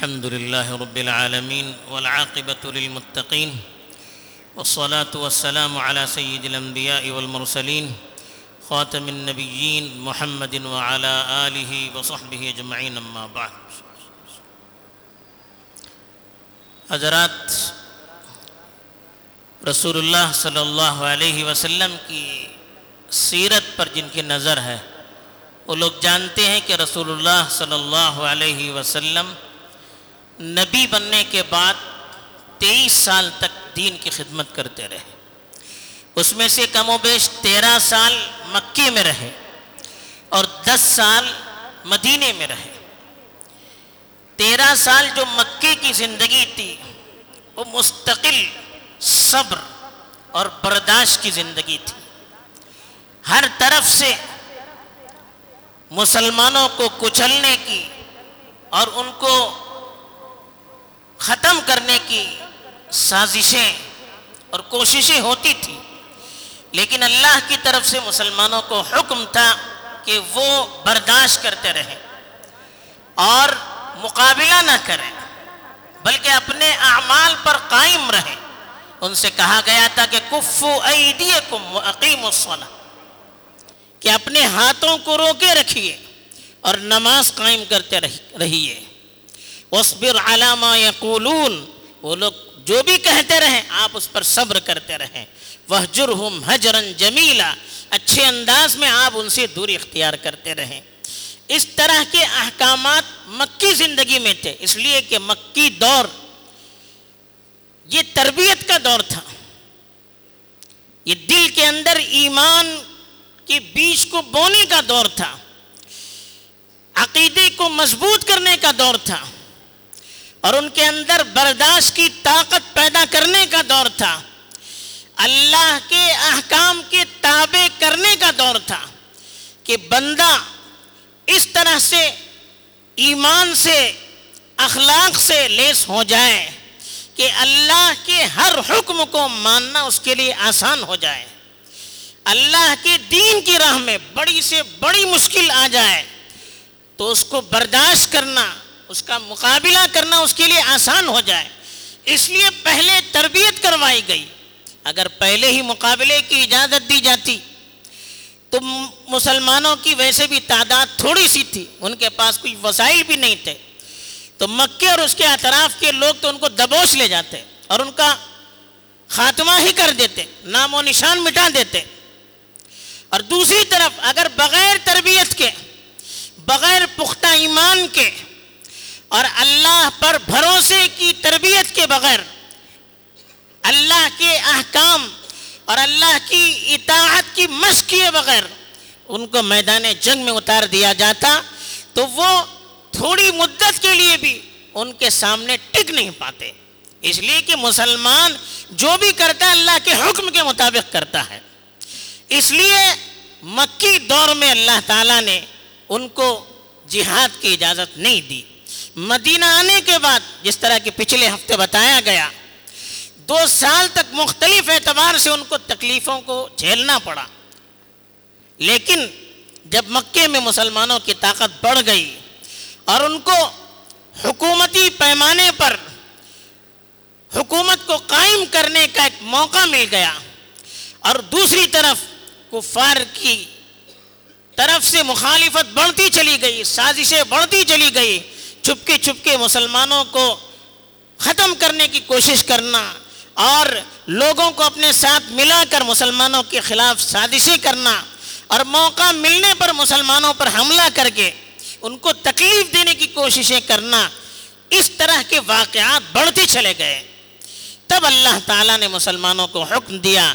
الحمد لله رب العالمين والعاقبة للمتقين والصلاة والسلام على سيد الأنبياء والمرسلين خاتم النبيين محمد وعلى آله وصحبه أجمعين أما بعد. حضرات رسول اللہ صلی اللہ علیہ وسلم کی سیرت پر جن کی نظر ہے، وہ لوگ جانتے ہیں کہ رسول اللہ صلی اللہ علیہ وسلم نبی بننے کے بعد تیئیس سال تک دین کی خدمت کرتے رہے۔ اس میں سے کم و بیش تیرہ سال مکے میں رہے اور دس سال مدینے میں رہے۔ تیرہ سال جو مکے کی زندگی تھی، وہ مستقل صبر اور برداشت کی زندگی تھی۔ ہر طرف سے مسلمانوں کو کچلنے کی اور ان کو ختم کرنے کی سازشیں اور کوششیں ہوتی تھی۔ لیکن اللہ کی طرف سے مسلمانوں کو حکم تھا کہ وہ برداشت کرتے رہیں اور مقابلہ نہ کریں، بلکہ اپنے اعمال پر قائم رہیں۔ ان سے کہا گیا تھا کہ کفو ایدیکم و عقیم کہ اپنے ہاتھوں کو روکے رکھیے اور نماز قائم کرتے رہیے۔ وصبر علامہ یقولون وہ لوگ جو بھی کہتے رہیں، آپ اس پر صبر کرتے رہیں۔ وحجرہم حجرن جمیلا اچھے انداز میں آپ ان سے دوری اختیار کرتے رہیں۔ اس طرح کے احکامات مکی زندگی میں تھے، اس لیے کہ مکی دور، یہ تربیت کا دور تھا۔ یہ دل کے اندر ایمان کے بیج کو بونے کا دور تھا۔ عقیدے کو مضبوط کرنے کا دور تھا۔ اور ان کے اندر برداشت کی طاقت پیدا کرنے کا دور تھا۔ اللہ کے احکام کے تابع کرنے کا دور تھا کہ بندہ اس طرح سے ایمان سے، اخلاق سے لیس ہو جائے کہ اللہ کے ہر حکم کو ماننا اس کے لیے آسان ہو جائے۔ اللہ کے دین کی راہ میں بڑی سے بڑی مشکل آ جائے تو اس کو برداشت کرنا اس کا مقابلہ کرنا اس کے لیے آسان ہو جائے۔ اس لیے پہلے تربیت کروائی گئی۔ اگر پہلے ہی مقابلے کی اجازت دی جاتی، تو مسلمانوں کی ویسے بھی تعداد تھوڑی سی تھی۔ ان کے پاس کوئی وسائل بھی نہیں تھے۔ تو مکے اور اس کے اطراف کے لوگ تو ان کو دبوچ لے جاتے اور ان کا خاتمہ ہی کر دیتے، نام و نشان مٹا دیتے۔ اور دوسری طرف اگر بغیر تربیت کے، بغیر پختہ ایمان کے اور اللہ پر بھروسے کی تربیت کے بغیر اللہ کے احکام اور اللہ کی اطاعت کی مشق کیے بغیر ان کو میدان جنگ میں اتار دیا جاتا تو وہ تھوڑی مدت کے لیے بھی ان کے سامنے ٹک نہیں پاتے۔ اس لیے کہ مسلمان جو بھی کرتا ہے اللہ کے حکم کے مطابق کرتا ہے۔ اس لیے مکی دور میں اللہ تعالیٰ نے ان کو جہاد کی اجازت نہیں دی۔ مدینہ آنے کے بعد جس طرح کہ پچھلے ہفتے بتایا گیا، دو سال تک مختلف اعتبار سے ان کو تکلیفوں کو جھیلنا پڑا۔ لیکن جب مکے میں مسلمانوں کی طاقت بڑھ گئی اور ان کو حکومتی پیمانے پر حکومت کو قائم کرنے کا ایک موقع مل گیا اور دوسری طرف کفار کی طرف سے مخالفت بڑھتی چلی گئی، سازشیں بڑھتی چلی گئی چھپکے چھپکے مسلمانوں کو ختم کرنے کی کوشش کرنا اور لوگوں کو اپنے ساتھ ملا کر مسلمانوں کے خلاف سازشیں کرنا اور موقع ملنے پر مسلمانوں پر حملہ کر کے ان کو تکلیف دینے کی کوششیں کرنا، اس طرح کے واقعات بڑھتے چلے گئے۔ تب اللہ تعالیٰ نے مسلمانوں کو حکم دیا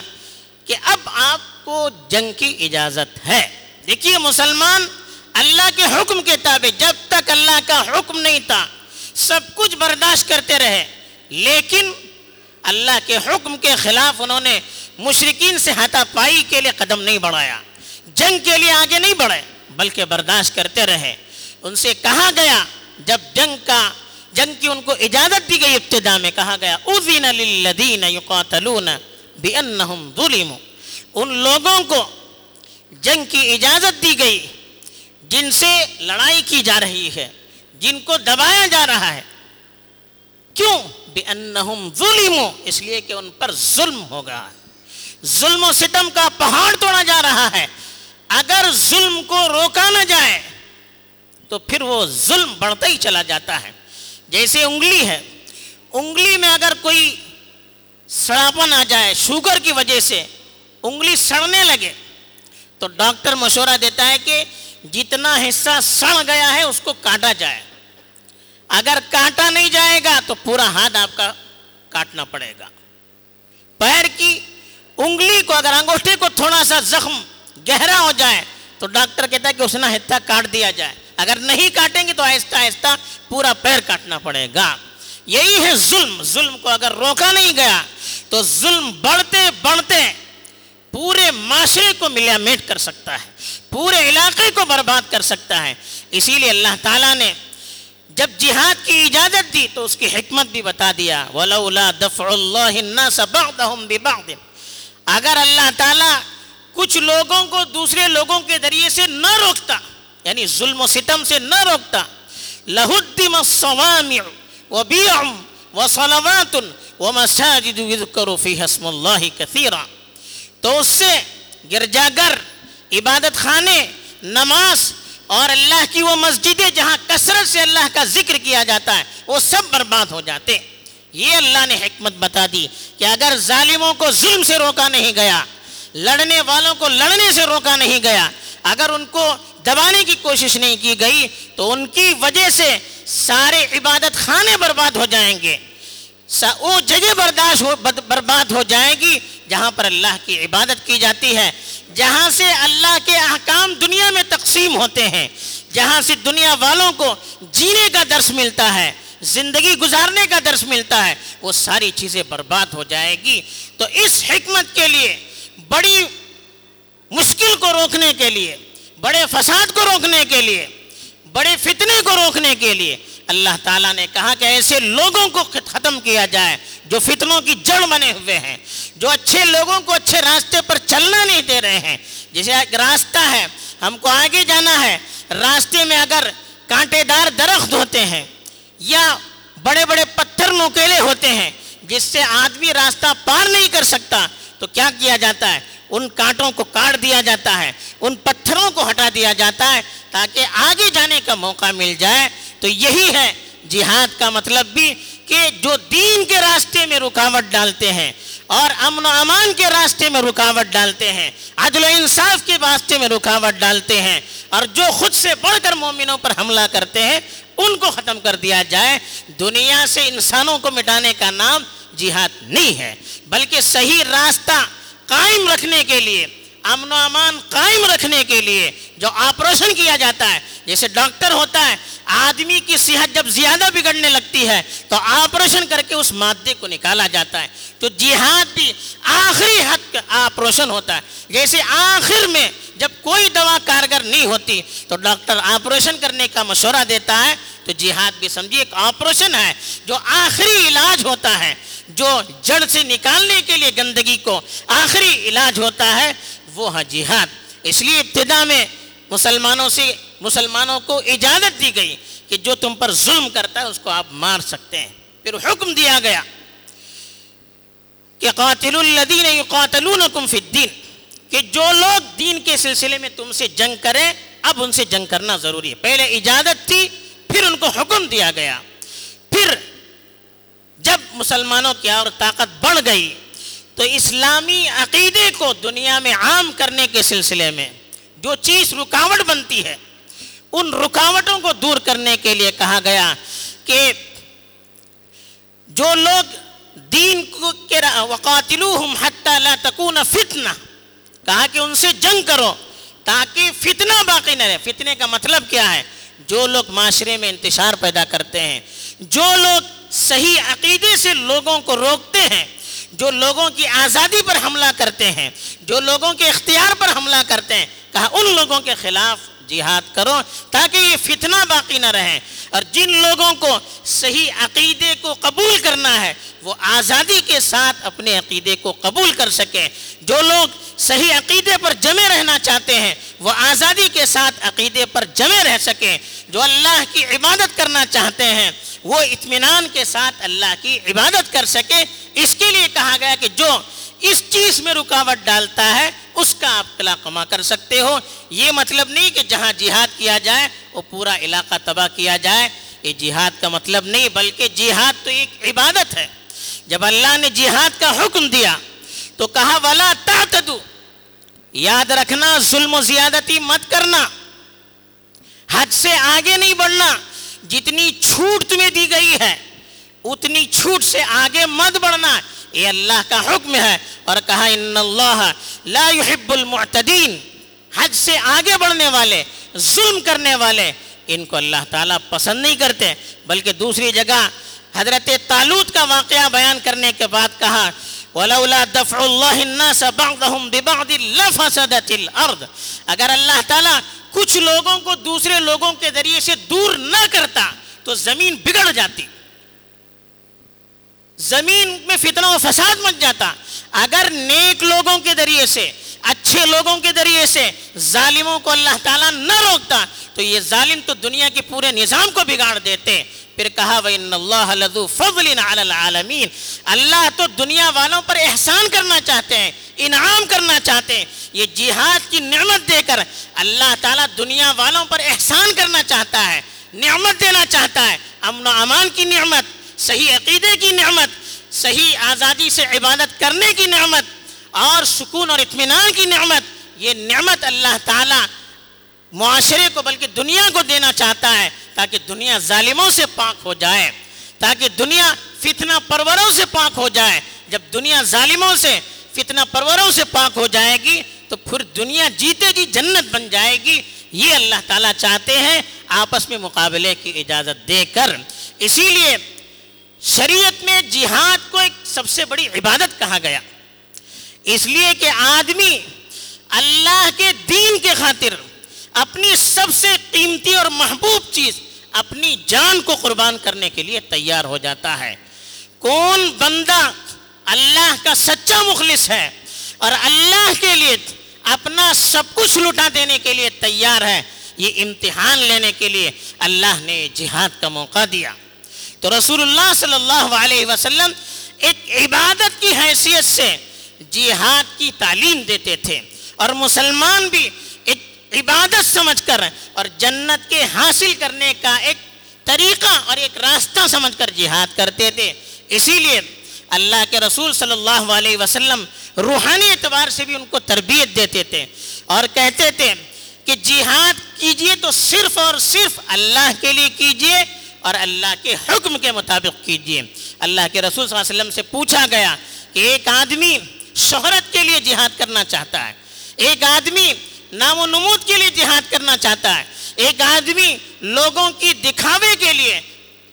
کہ اب آپ کو جنگ کی اجازت ہے۔ دیکھیے مسلمان اللہ کے حکم کے تابع جب تک اللہ کا حکم نہیں تھا، سب کچھ برداشت کرتے رہے۔ لیکن اللہ کے حکم کے خلاف انہوں نے مشرقین سے ہاتھا پائی کے لیے قدم نہیں بڑھایا۔ جنگ کے لیے آگے نہیں بڑھے، بلکہ برداشت کرتے رہے۔ ان سے کہا گیا، جب جنگ کا، جنگ کی ان کو اجازت دی گئی ابتدا میں، کہا گیا، اذن للذین یقاتلون بانہم ظلموا۔ ان لوگوں کو جنگ کی اجازت دی گئی۔ جن سے لڑائی کی جا رہی ہے، جن کو دبایا جا رہا ہے۔ کیوں؟ بِأَنَّهُمْ ظُلِمُوا، اس لیے کہ ان پر ظلم ہوگا۔ ظلم و ستم کا پہاڑ توڑا جا رہا ہے۔ اگر ظلم کو روکا نہ جائے، تو پھر وہ ظلم بڑھتا ہی چلا جاتا ہے۔ جیسے انگلی ہے۔ انگلی میں اگر کوئی سڑاپن آ جائے، شوگر کی وجہ سے انگلی سڑنے لگے، تو ڈاکٹر مشورہ دیتا ہے کہ جتنا حصہ سڑ گیا ہے اس کو کاٹا جائے۔ اگر کاٹا نہیں جائے گا تو پورا ہاتھ آپ کا کاٹنا پڑے گا۔ پیر کی انگلی کو اگر انگوٹھے کو تھوڑا سا زخم گہرا ہو جائے تو ڈاکٹر کہتا ہے کہ اس نے حصہ کاٹ دیا جائے۔ اگر نہیں کاٹیں گے تو آہستہ آہستہ پورا پیر کاٹنا پڑے گا۔ یہی ہے ظلم۔ ظلم کو اگر روکا نہیں گیا تو ظلم بڑھتے بڑھتے پورے معاشرے کو ملیا میٹ کر سکتا ہے۔ پورے علاقے کو برباد کر سکتا ہے۔ اسی لیے اللہ تعالیٰ نے جب جہاد کی اجازت دی تو اس کی حکمت بھی بتا دیا۔ وَلَوْلَا دَفْعُ اللَّهِ النَّاسَ بَعْضَهُمْ بِبَعْضٍ اگر اللہ تعالیٰ کچھ لوگوں کو دوسرے لوگوں کے ذریعے سے نہ روکتا یعنی ظلم و ستم سے نہ روکتا، لَهُدِّمَ الصَّوَامِعُ وَبِيعُمْ وَصَلَوَاتٌ وَمَسَاجِدُ يُذْكَرُ فِيهَا اسْمُ اللَّهِ كَثِيرًا۔ تو اس سے گرجاگر عبادت خانے، نماز اور اللہ کی وہ مسجدیں جہاں کثرت سے اللہ کا ذکر کیا جاتا ہے، وہ سب برباد ہو جاتے یہ اللہ نے حکمت بتا دی کہ اگر ظالموں کو ظلم سے روکا نہیں گیا، لڑنے والوں کو لڑنے سے روکا نہیں گیا، اگر ان کو دبانے کی کوشش نہیں کی گئی، تو ان کی وجہ سے سارے عبادت خانے برباد ہو جائیں گے۔ وہ جگہ برداشت ہو برباد ہو جائے گی جہاں پر اللہ کی عبادت کی جاتی ہے، جہاں سے اللہ کے احکام دنیا میں تقسیم ہوتے ہیں، جہاں سے دنیا والوں کو جینے کا درس ملتا ہے، زندگی گزارنے کا درس ملتا ہے، وہ ساری چیزیں برباد ہو جائے گی۔ تو اس حکمت کے لیے، بڑی مشکل کو روکنے کے لیے، بڑے فساد کو روکنے کے لیے، بڑے فتنے کو روکنے کے لیے اللہ تعالیٰ نے کہا کہ ایسے لوگوں کو ختم کیا جائے جو فتنوں کی جڑ بنے ہوئے ہیں، جو اچھے لوگوں کو اچھے راستے پر چلنا نہیں دے رہے ہیں۔ جیسے ایک راستہ ہے، ہم کو آگے جانا ہے۔ راستے میں اگر کانٹے دار درخت ہوتے ہیں یا بڑے بڑے پتھر نوکیلے ہوتے ہیں جس سے آدمی راستہ پار نہیں کر سکتا، تو کیا کیا جاتا ہے؟ ان کانٹوں کو کاٹ دیا جاتا ہے، ان پتھروں کو ہٹا دیا جاتا ہے تاکہ آگے جانے کا موقع مل جائے۔ تو یہی ہے جہاد کا مطلب بھی کہ جو دین کے راستے میں رکاوٹ ڈالتے ہیں اور امن و امان کے راستے میں رکاوٹ ڈالتے ہیں، عدل و انصاف کے راستے میں رکاوٹ ڈالتے ہیں۔ اور جو خود سے بڑھ کر مومنوں پر حملہ کرتے ہیں ان کو ختم کر دیا جائے۔ دنیا سے انسانوں کو مٹانے کا نام جہاد نہیں ہے، بلکہ صحیح راستہ قائم رکھنے کے لیے، امن و امان قائم رکھنے کے لیے جو آپریشن کیا جاتا ہے، جیسے ڈاکٹر ہوتا ہے، آدمی کی صحت جب زیادہ بگڑنے لگتی ہے، تو آپریشن کر کے اس مادے کو نکالا جاتا ہے۔ تو جہاد بھی آخری حد کا آپریشن ہوتا ہے۔ جیسے آخر میں جب کوئی دوا کارگر نہیں ہوتی، تو ڈاکٹر آپریشن کرنے کا مشورہ دیتا ہے۔ تو جہاد بھی سمجھیے، ایک آپریشن ہے جو آخری علاج ہوتا ہے، جو جڑ سے نکالنے کے لیے گندگی کو آخری علاج ہوتا ہے، وہ ہے جہاد۔ اس لیے ابتدا میں مسلمانوں سے مسلمانوں کو اجازت دی گئی کہ جو تم پر ظلم کرتا ہے اس کو آپ مار سکتے ہیں۔ پھر حکم دیا گیا کہ قاتل الذین یقاتلونکم فی الدین، کہ جو لوگ دین کے سلسلے میں تم سے جنگ کریں، اب ان سے جنگ کرنا ضروری ہے۔ پہلے اجازت تھی، پھر ان کو حکم دیا گیا۔ پھر جب مسلمانوں کی اور طاقت بڑھ گئی تو اسلامی عقیدے کو دنیا میں عام کرنے کے سلسلے میں جو چیز رکاوٹ بنتی ہے، ان رکاوٹوں کو دور کرنے کے لیے کہا گیا کہ جو لوگ دین کو وقاتلوہم حتی لا تکون فتنہ، کہا کہ ان سے جنگ کرو تاکہ فتنہ باقی نہ رہے۔ فتنے کا مطلب کیا ہے؟ جو لوگ معاشرے میں انتشار پیدا کرتے ہیں، جو لوگ صحیح عقیدے سے لوگوں کو روکتے ہیں جو لوگوں کی آزادی پر حملہ کرتے ہیں، جو لوگوں کے اختیار پر حملہ کرتے ہیں، کہا ان لوگوں کے خلاف جہاد کرو تاکہ یہ فتنہ باقی نہ رہے۔ اور جن لوگوں کو صحیح عقیدے کو قبول کرنا ہے، وہ آزادی کے ساتھ اپنے عقیدے کو قبول کر سکیں۔ جو لوگ صحیح عقیدے پر جمع رہنا چاہتے ہیں، وہ آزادی کے ساتھ عقیدے پر جمع رہ سکیں۔ جو اللہ کی عبادت کرنا چاہتے ہیں، وہ اطمینان کے ساتھ اللہ کی عبادت کر سکے اس کے لیے کہا گیا کہ جو اس چیز میں رکاوٹ ڈالتا ہے، اس کا آپ قلع کما کر سکتے ہو۔ یہ مطلب نہیں کہ جہاں جہاد کیا جائے، وہ پورا علاقہ تباہ کیا جائے۔ یہ جہاد کا مطلب نہیں، بلکہ جہاد تو ایک عبادت ہے۔ جب اللہ نے جہاد کا حکم دیا، تو کہا، ولا تعتدو یاد رکھنا، ظلم و زیادتی مت کرنا۔ حد سے آگے نہیں بڑھنا۔ جتنی چھوٹ تمہیں دی گئی ہے، اتنی چھوٹ سے آگے مت بڑھنا۔ یہ اللہ کا حکم ہے اور کہا ان اللہ لا يحب المعتدین حد سے آگے بڑھنے والے، ظلم کرنے والے۔ ان کو اللہ تعالیٰ پسند نہیں کرتے، بلکہ دوسری جگہ حضرت تالوت کا واقعہ بیان کرنے کے بعد کہا، ولولا دفع اللہ الناس بعضهم ببعض لفسدت الارض اگر اللہ تعالیٰ کچھ لوگوں کو دوسرے لوگوں کے ذریعے سے دور نہ کرتا، تو زمین بگڑ جاتی۔ زمین میں فتنہ و فساد مچ جاتا۔ اگر نیک لوگوں کے ذریعے سے، اچھے لوگوں کے ذریعے سے ظالموں کو اللہ تعالیٰ نہ روکتا، تو یہ ظالم تو دنیا کے پورے نظام کو بگاڑ دیتے۔ پھر کہا، وَإِنَّ اللَّهَ لَذُو فَضْلٍ عَلَى الْعَالَمِينَ۔ اللہ تو دنیا والوں پر احسان کرنا چاہتے ہیں، انعام کرنا چاہتے ہیں۔ یہ جہاد کی نعمت دے کر اللہ تعالیٰ دنیا والوں پر احسان کرنا چاہتا ہے، نعمت دینا چاہتا ہے۔ امن و امان کی نعمت۔ صحیح عقیدے کی نعمت، صحیح آزادی سے عبادت کرنے کی نعمت اور سکون اور اطمینان کی نعمت، یہ نعمت اللہ تعالیٰ معاشرے کو بلکہ دنیا کو دینا چاہتا ہے تاکہ دنیا ظالموں سے پاک ہو جائے، تاکہ دنیا فتنہ پروروں سے پاک ہو جائے۔ جب دنیا ظالموں سے فتنہ پروروں سے پاک ہو جائے گی تو پھر دنیا جیتے جی جنت بن جائے گی۔ یہ اللہ تعالیٰ چاہتے ہیں، آپس میں مقابلے کی اجازت دے کر۔ اسی لیے شریعت میں جہاد کو ایک سب سے بڑی عبادت کہا گیا۔ اس لیے کہ آدمی اللہ کے دین کے خاطر اپنی سب سے قیمتی اور محبوب چیز اپنی جان کو قربان کرنے کے لیے تیار ہو جاتا ہے۔ کون بندہ اللہ کا سچا مخلص ہے اور اللہ کے لیے اپنا سب کچھ لٹا دینے کے لیے تیار ہے، یہ امتحان لینے کے لیے اللہ نے جہاد کا موقع دیا۔ تو رسول اللہ صلی اللہ علیہ وسلم ایک عبادت کی حیثیت سے جہاد کی تعلیم دیتے تھے اور مسلمان بھی ایک عبادت سمجھ کر اور جنت کے حاصل کرنے کا ایک طریقہ اور ایک راستہ سمجھ کر جہاد کرتے تھے۔ اسی لیے اللہ کے رسول صلی اللہ علیہ وسلم روحانی اعتبار سے بھی ان کو تربیت دیتے تھے اور کہتے تھے کہ جہاد کیجیے تو صرف اور صرف اللہ کے لیے کیجیے اور اللہ کے حکم کے مطابق کیجیے۔ اللہ کے رسول صلی اللہ علیہ وسلم سے پوچھا گیا کہ ایک آدمی شہرت کے لیے جہاد کرنا چاہتا ہے، ایک آدمی نام و نمود کے لیے جہاد کرنا چاہتا ہے، ایک آدمی لوگوں کی دکھاوے کے لیے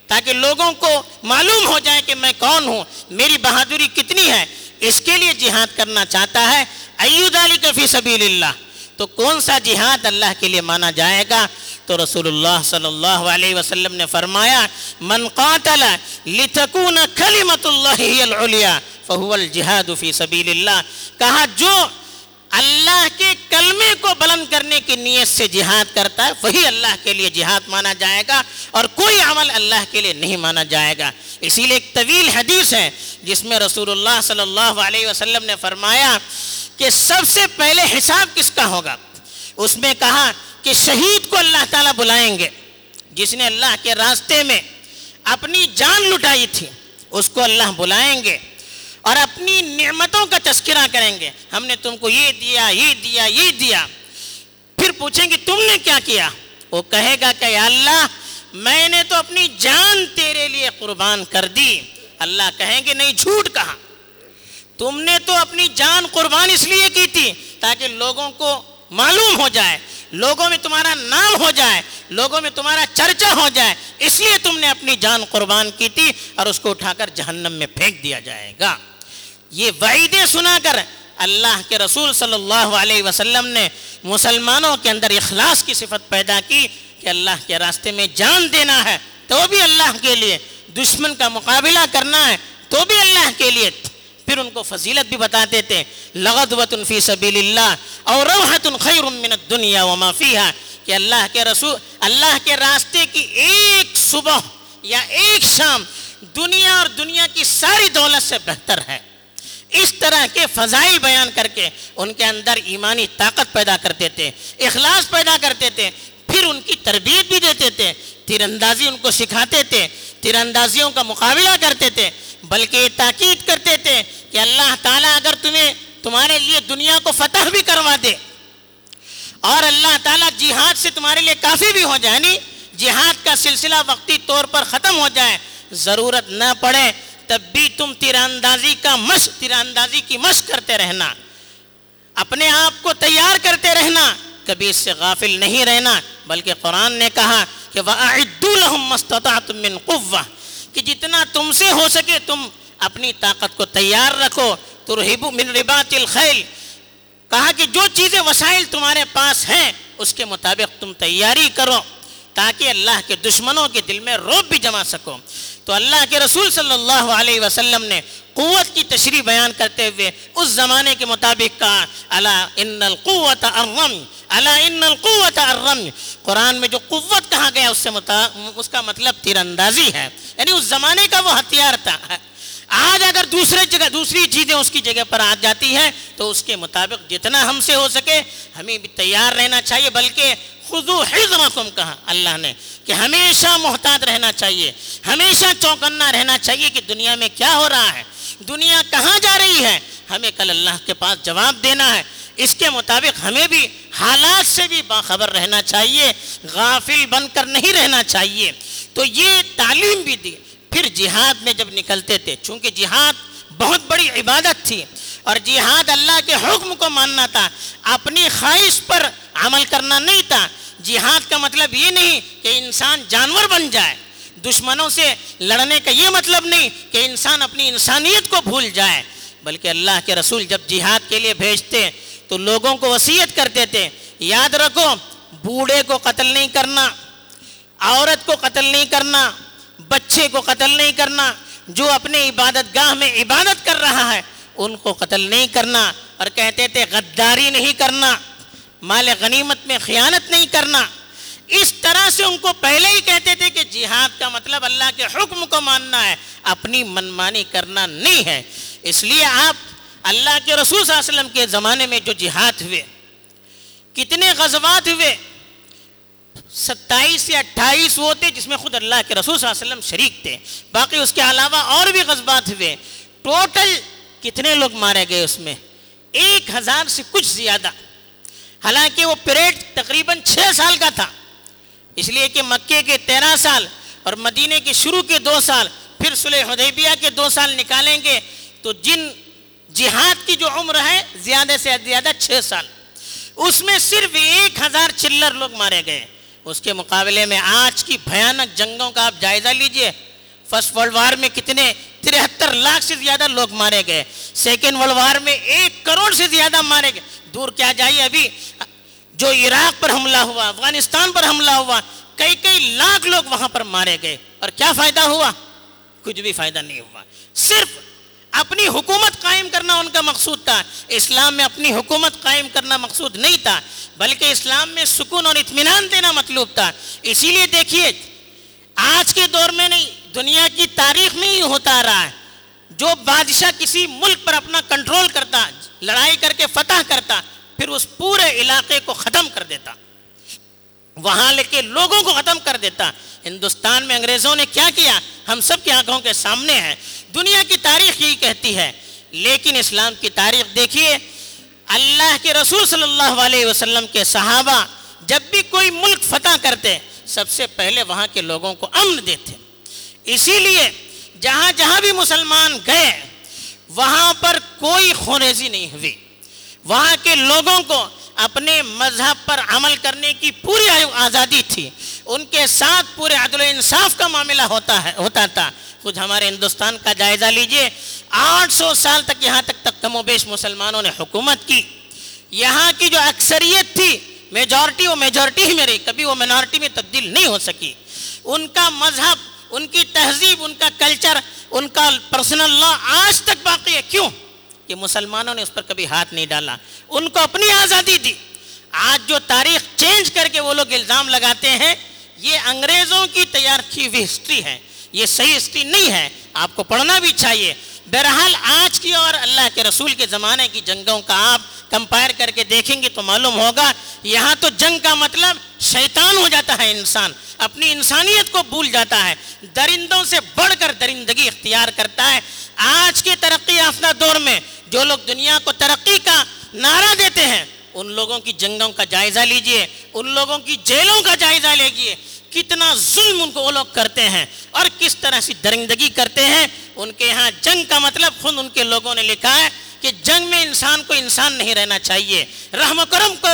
تاکہ لوگوں کو معلوم ہو جائے کہ میں کون ہوں، میری بہادری کتنی ہے، اس کے لیے جہاد کرنا چاہتا ہے۔ ایود علی کفی سبیل اللہ۔ تو کون سا جہاد اللہ کے لیے مانا جائے گا؟ تو رسول اللہ صلی اللہ علیہ وسلم نے فرمایا، من قاتل لتکون کلمت اللہ ہی العلیہ فہو الجہاد فی سبیل اللہ کہا، جو اللہ کے کلمے کو بلند کرنے کی نیت سے جہاد کرتا ہے، وہی اللہ کے لیے جہاد مانا جائے گا اور کوئی عمل اللہ کے لیے نہیں مانا جائے گا. اسی لیے ایک طویل حدیث ہے، جس میں رسول اللہ صلی اللہ علیہ وسلم نے فرمایا کہ سب سے پہلے حساب کس کا ہوگا؟ اس میں کہا کہ شہید کو اللہ تعالیٰ بلائیں گے۔ جس نے اللہ کے راستے میں اپنی جان لٹائی تھی، اس کو اللہ بلائیں گے اور اپنی نعمتوں کا تذکرہ کریں گے۔ ہم نے تم کو یہ دیا یہ دیا یہ دیا۔ پھر پوچھیں گے، تم نے کیا کیا؟ وہ کہے گا کہ یا اللہ، میں نے تو اپنی جان تیرے لیے قربان کر دی۔ اللہ کہیں گے، نہیں، جھوٹ کہا تم نے تو اپنی جان قربان اس لیے کی تھی تاکہ لوگوں کو معلوم ہو جائے۔ لوگوں میں تمہارا نام ہو جائے، لوگوں میں تمہارا چرچا ہو جائے، اس لیے تم نے اپنی جان قربان کی تھی اور اس کو اٹھا کر جہنم میں پھینک دیا جائے گا۔ یہ وعیدیں سنا کر اللہ کے رسول صلی اللہ علیہ وسلم نے مسلمانوں کے اندر اخلاص کی صفت پیدا کی کہ اللہ کے راستے میں جان دینا ہے، تو بھی اللہ کے لیے، دشمن کا مقابلہ کرنا ہے، تو بھی اللہ کے لیے پھر ان کو فضیلت بھی بتاتے تھے لغدوت فی سبیل اللہ اور روحت خیر من الدنیا وما فیہا، کہ اللہ کے رسول، اللہ کے راستے کی ایک صبح یا ایک شام دنیا اور دنیا کی ساری دولت سے بہتر ہے۔ اس طرح کے فضائل بیان کر کے ان کے اندر ایمانی طاقت پیدا کرتے تھے اخلاص پیدا کرتے تھے پھر ان کی تربیت بھی دیتے تھے تیر اندازی ان کو سکھاتے تھے تیر اندازیوں کا مقابلہ کرتے تھے، بلکہ یہ تاکید کرتے تھے کہ اللہ تعالیٰ اگر تمہیں تمہارے لیے دنیا کو فتح بھی کروا دے اور اللہ تعالیٰ جہاد سے تمہارے لیے کافی بھی ہو جائے نہیں جہاد کا سلسلہ وقتی طور پر ختم ہو جائے، ضرورت نہ پڑے، تب بھی تم تیر اندازی کا مشق تیر اندازی کی مشق کرتے رہنا، اپنے آپ کو تیار کرتے رہنا۔ کبھی اس سے غافل نہیں رہنا، بلکہ قرآن نے کہا کہ وَأَعِدُّ لَهُمْ مَسْتَطَعْتُم مِّن قُوَّةٍ، کہ جتنا تم سے ہو سکے تم اپنی طاقت کو تیار رکھو۔ ترہبو من رباط الخیل کہا کہ جو چیزیں وسائل تمہارے پاس ہیں، اس کے مطابق تم تیاری کرو تاکہ اللہ کے دشمنوں کے دل میں روب بھی جما سکو۔ تو اللہ کے رسول صلی اللہ علیہ وسلم نے قوت کی تشریح بیان کرتے ہوئے اس زمانے کے مطابق کہا اللہ ان القوت الرم اللہ ان القوت الرم قرآن میں جو قوت کہا گیا، اس سے اس کا مطلب تیر اندازی ہے یعنی اس زمانے کا وہ ہتھیار تھا۔ آج اگر دوسرے جگہ دوسری چیزیں اس کی جگہ پر آ جاتی ہیں، تو اس کے مطابق جتنا ہم سے ہو سکے، ہمیں بھی تیار رہنا چاہیے۔ بلکہ خودو حضرکم کہا اللہ نے، کہ ہمیشہ محتاط رہنا چاہیے۔ ہمیشہ چوکنا رہنا چاہیے کہ دنیا میں کیا ہو رہا ہے۔ دنیا کہاں جا رہی ہے؟ ہمیں کل اللہ کے پاس جواب دینا ہے۔ اس کے مطابق ہمیں بھی حالات سے بھی باخبر رہنا چاہیے۔ غافل بن کر نہیں رہنا چاہیے۔ تو یہ تعلیم بھی دی۔ پھر جہاد میں جب نکلتے تھے، چونکہ جہاد بہت بڑی عبادت تھی اور جہاد اللہ کے حکم کو ماننا تھا، اپنی خواہش پر عمل کرنا نہیں تھا۔ جہاد کا مطلب یہ نہیں کہ انسان جانور بن جائے، دشمنوں سے لڑنے کا یہ مطلب نہیں کہ انسان اپنی انسانیت کو بھول جائے، بلکہ اللہ کے رسول جب جہاد کے لیے بھیجتے تو لوگوں کو وسیعت کرتے تھے۔ یاد رکھو، بوڑھے کو قتل نہیں کرنا، عورت کو قتل نہیں کرنا۔ بچے کو قتل نہیں کرنا، جو اپنے عبادت گاہ میں عبادت کر رہا ہے، ان کو قتل نہیں کرنا اور کہتے تھے غداری نہیں کرنا، مال غنیمت میں خیانت نہیں کرنا۔ اس طرح سے ان کو پہلے ہی کہتے تھے کہ جہاد کا مطلب اللہ کے حکم کو ماننا ہے، اپنی منمانی کرنا نہیں ہے۔ اس لیے آپ اللہ کے رسول صلی اللہ علیہ وسلم کے زمانے میں جو جہاد ہوئے، کتنے غزوات ہوئے ستائیس یا اٹھائیس وہ تھے جس میں خود اللہ کے رسول صلی اللہ علیہ وسلم شریک تھے۔ باقی اس کے علاوہ اور بھی غزبات ہوئے۔ ٹوٹل کتنے لوگ مارے گئے اس میں؟ ایک ہزار سے کچھ زیادہ۔ حالانکہ وہ پریڈ تقریباً چھ سال کا تھا۔ اس لیے کہ مکے کے تیرہ سال اور مدینے کے شروع کے دو سال، پھر صلح حدیبیہ کے دو سال نکالیں گے تو جن جہاد کی جو عمر ہے، زیادہ سے زیادہ چھ سال۔ اس میں صرف ایک ہزار چلر لوگ مارے گئے۔ اس کے مقابلے میں آج کی بھیانک جنگوں کا آپ جائزہ لیجیے۔ فرسٹ ورلڈ وار میں کتنے ترہتر لاکھ سے زیادہ لوگ مارے گئے۔ سیکنڈ ورلڈ وار میں ایک کروڑ سے زیادہ مارے گئے۔ دور کیا جائیے ابھی؟ جو عراق پر حملہ ہوا، افغانستان پر حملہ ہوا، کئی کئی لاکھ لوگ وہاں پر مارے گئے۔ اور کیا فائدہ ہوا؟ کچھ بھی فائدہ نہیں ہوا۔ صرف اپنی حکومت قائم کرنا ان کا مقصود تھا۔ اسلام میں اپنی حکومت قائم کرنا مقصود نہیں تھا، بلکہ اسلام میں سکون اور اطمینان دینا مطلوب تھا۔ اسی لیے دیکھیے، آج کے دور میں نہیں، دنیا کی تاریخ میں ہی ہوتا رہا ہے۔ جو بادشاہ کسی ملک پر اپنا کنٹرول کرتا، لڑائی کر کے فتح کرتا، پھر اس پورے علاقے کو ختم کر دیتا۔ وہاں لے کے لوگوں کو ختم کر دیتا۔ ہندوستان میں انگریزوں نے کیا کیا؟ ہم سب کی آنکھوں کے سامنے ہے۔ دنیا کی تاریخ یہی کہتی ہے، لیکن اسلام کی تاریخ دیکھیے، اللہ کے رسول صلی اللہ علیہ وسلم کے صحابہ جب بھی کوئی ملک فتح کرتے، سب سے پہلے وہاں کے لوگوں کو امن دیتے۔ اسی لیے جہاں جہاں بھی مسلمان گئے، وہاں پر کوئی خوریزی نہیں ہوئی۔ وہاں کے لوگوں کو اپنے مذہب پر عمل کرنے کی پوری آزادی تھی۔ ان کے ساتھ پورے عدل و انصاف کا معاملہ ہوتا ہے، ہوتا تھا۔ کچھ ہمارے ہندوستان کا جائزہ لیجیے۔ آٹھ سو سال تک یہاں تک تک کم و بیش مسلمانوں نے حکومت کی۔ یہاں کی جو اکثریت تھی میجورٹی وہ میجورٹی ہی میں رہی کبھی وہ مینورٹی میں تبدیل نہیں ہو سکی۔ ان کا مذہب، ان کی تہذیب، ان کا کلچر ان کا پرسنل لا آج تک باقی ہے۔ کیوں؟ کہ مسلمانوں نے اس پر کبھی ہاتھ نہیں ڈالا۔ ان کو اپنی آزادی دی۔ آج جو تاریخ چینج کر کے وہ لوگ الزام لگاتے ہیں، یہ انگریزوں کی تیار کی ہوئی ہسٹری ہے۔ یہ صحیح ہسٹری نہیں ہے۔ آپ کو پڑھنا بھی چاہیے۔ بہرحال آج کی اور اللہ کے رسول کے زمانے کی جنگوں کا آپ کمپائر کر کے دیکھیں گے تو معلوم ہوگا، یہاں تو جنگ کا مطلب شیطان ہو جاتا ہے انسان، اپنی انسانیت کو بھول جاتا ہے، درندوں سے بڑھ کر درندگی اختیار کرتا ہے۔ آج کے ترقی یافتہ دور میں جو لوگ دنیا کو ترقی کا نعرہ دیتے ہیں، ان لوگوں کی جنگوں کا جائزہ لیجیے، ان لوگوں کی جیلوں کا جائزہ لیجیے۔ کتنا ظلم ان کو وہ لوگ کرتے ہیں اور کس طرح سے درندگی کرتے ہیں، ان کے یہاں جنگ کا مطلب خود ان کے لوگوں نے لکھا ہے کہ جنگ میں انسان کو انسان نہیں رہنا چاہیے، رحم و کرم کو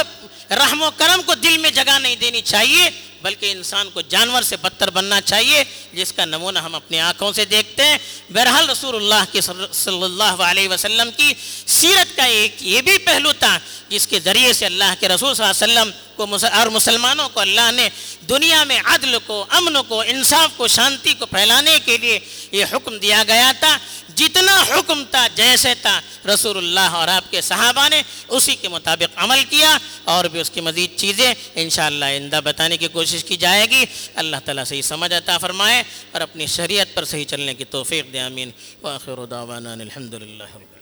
رحم و کرم کو دل میں جگہ نہیں دینی چاہیے۔ بلکہ انسان کو جانور سے بدتر بننا چاہیے، جس کا نمونہ ہم اپنی آنکھوں سے دیکھتے ہیں۔ بہرحال رسول اللہ کی صلی اللہ علیہ وسلم کی سیرت کا ایک یہ بھی پہلو تھا، جس کے ذریعے سے اللہ کے رسول صلی اللہ علیہ وسلم کو اور مسلمانوں کو اللہ نے دنیا میں عدل کو، امن کو، انصاف کو، شانتی کو پھیلانے کے لیے یہ حکم دیا گیا تھا۔ جتنا حکم تھا، جیسے تھا، رسول اللہ اور آپ کے صحابہ نے اسی کے مطابق عمل کیا اور بھی اس کی مزید چیزیں انشاءاللہ آئندہ بتانے کی کوشش کی جائے گی۔ اللہ تعالیٰ صحیح سمجھ عطا فرمائے اور اپنی شریعت پر صحیح چلنے کی توفیق دے، آمین۔ واخر دعوانا الحمدللہ